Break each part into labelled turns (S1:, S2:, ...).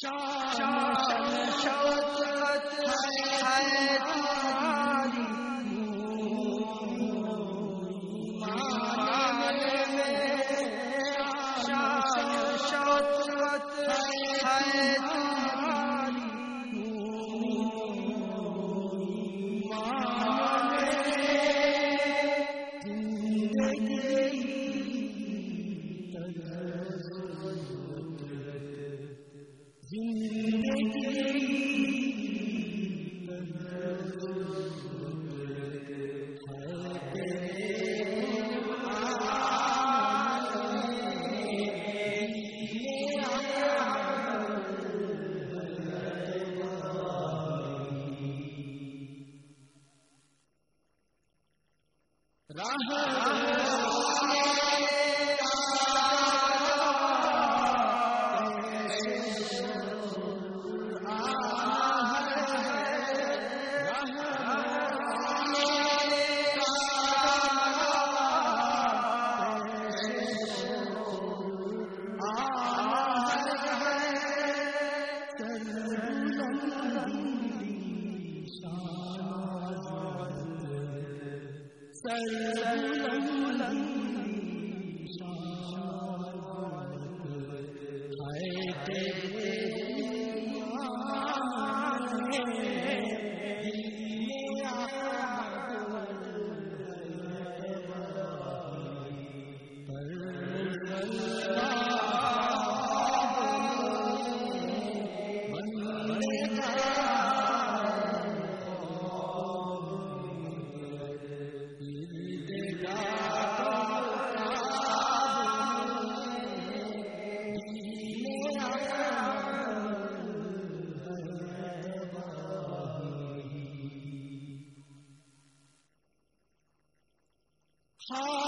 S1: چ राह high.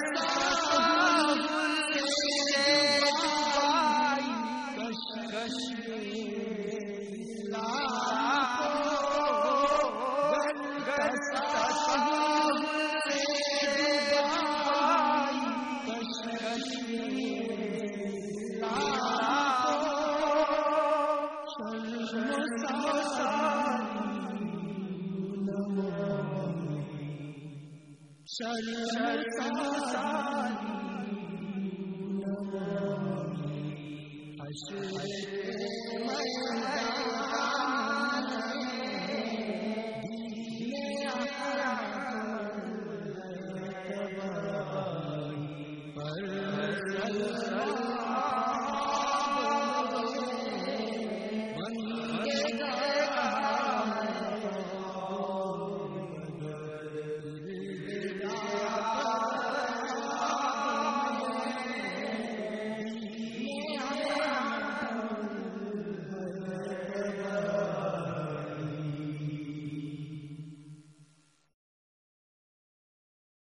S1: Krishna Shalom, Shalom, Shalom, Shalom, Shalom, Shalom,